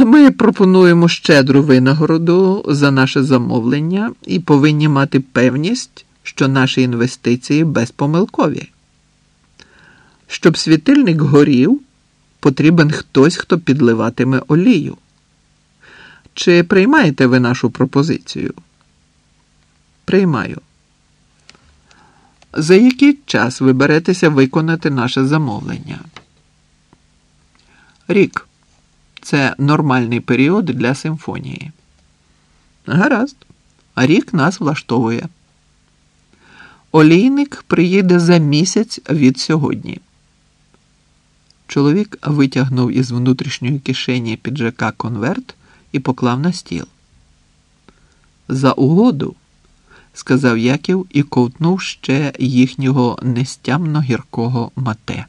Ми пропонуємо щедру винагороду за наше замовлення і повинні мати певність, що наші інвестиції безпомилкові. Щоб світильник горів, потрібен хтось, хто підливатиме олію. Чи приймаєте ви нашу пропозицію? Приймаю. За який час ви беретеся виконати наше замовлення? Рік. Це нормальний період для симфонії. Гаразд. Рік нас влаштовує. Олійник приїде за місяць від сьогодні. Чоловік витягнув із внутрішньої кишені піджака конверт і поклав на стіл. За угоду, сказав Яків і ковтнув ще їхнього нестямно гіркого мате.